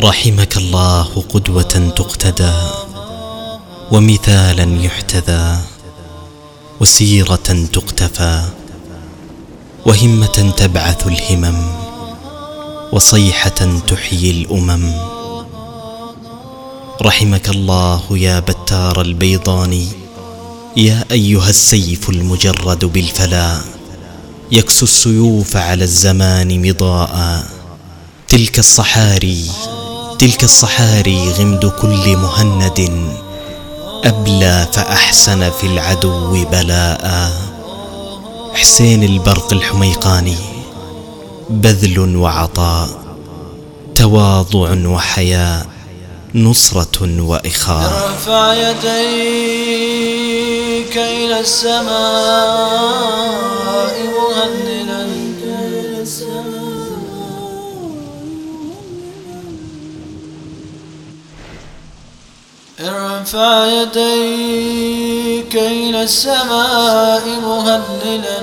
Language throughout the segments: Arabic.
رحمك الله قدوة تقتدى ومثالا يحتذى وسيرة تقتفى وهمة تبعث الهمم وصيحة تحيي الأمم. رحمك الله يا بتار البيضاني يا أيها السيف المجرد بالفلا يكسو السيوف على الزمان مضاء. تلك الصحاري تلك الصحاري غمد كل مهند أبلى فأحسن في العدو بلاء. حسين البرق الحميقاني بذل وعطاء تواضع وحياء نصرة وإخاء. ارفع يديك إلى السماء مهللا. ارفع يديك إلى السماء مهللا.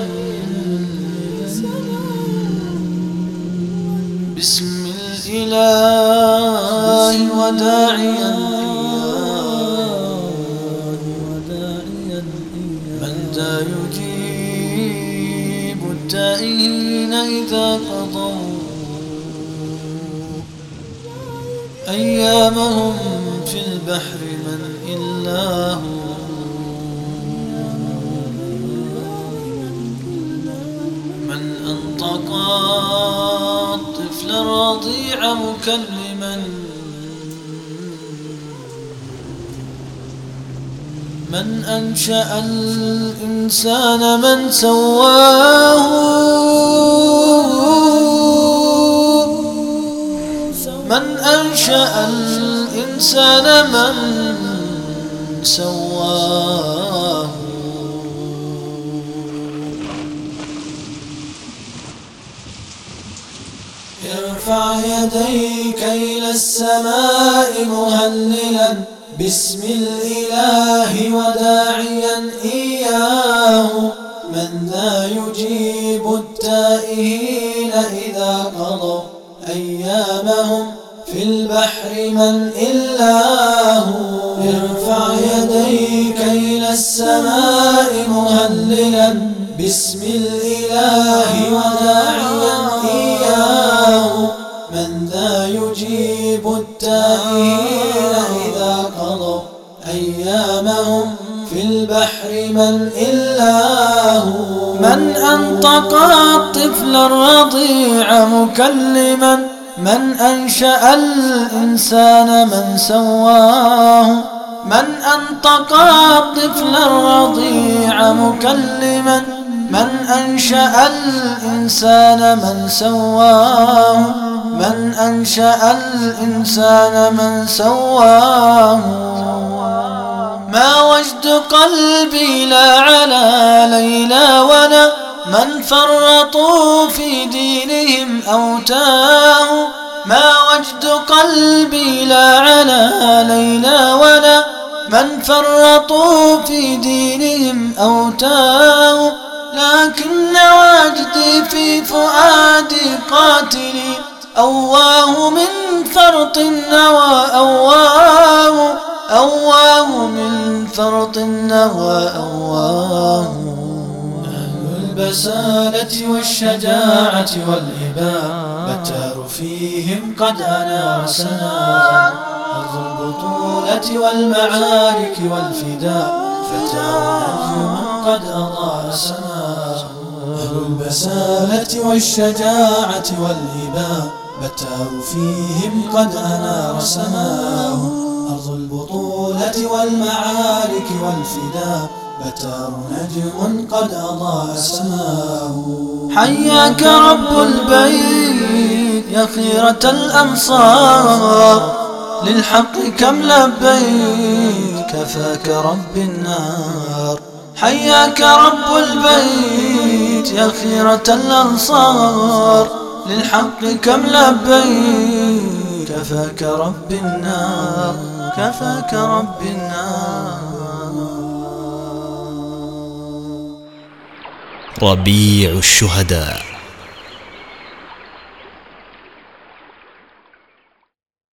بسم الإله وداعيا. التائهين إذا قضوا أيامهم في البحر من إلا هو من أنطق الطفل الرضيع مكلما من أنشأ الإنسان من سواه أنشأ الإنسان من سواه. ارفع يديك إلى السماء مهللا. بسم الإله وداعيا إياه. من ذا يجيب التائهين إذا قضوا أيامهم في البحر من إلا هو. ارفع يديك إلى السماء مهللا. بسم الإله وداعيا إياه. من ذا يجيب التائهين إذا قضوا أيامهم في البحر من إلا هو. من أنطق الطفل الرضيع مكلما من أنشأ الإنسان من سواه من أنطق الطفل الرضيع مكلما من أنشأ الإنسان من سواه من أنشأ الإنسان من سواه. ما وجد قلبي لا على ليلى ولا من فرطوا في دينهم أو تاهوا ما وجد قلبي لا على ليلى ولا من فرطوا في دينهم أو تاهوا لكن وجدي في فؤادي قاتلي أواه من فرط النوى أواه أواه من فرط النوى أواه البسالة والشجاعة والإباء بتار فيهم قد أنار سنا أرض البطولة والمعارك والفداء فتار نجم قد أضاء سنا أهل البسالة والشجاعة والإباء بتار فيهم قد أنار سماه أرض البطولة والمعارك والفداء بتار نجم قد أضاء سماه حياك رب البيت يا خيرة الأنصار للحق كم لبيت كفاك رب النار. حياك رب البيت يا خيرة الأنصار للحق كم لبيت كفاك رب النار. كفاك رب النار. ربيع الشهداء.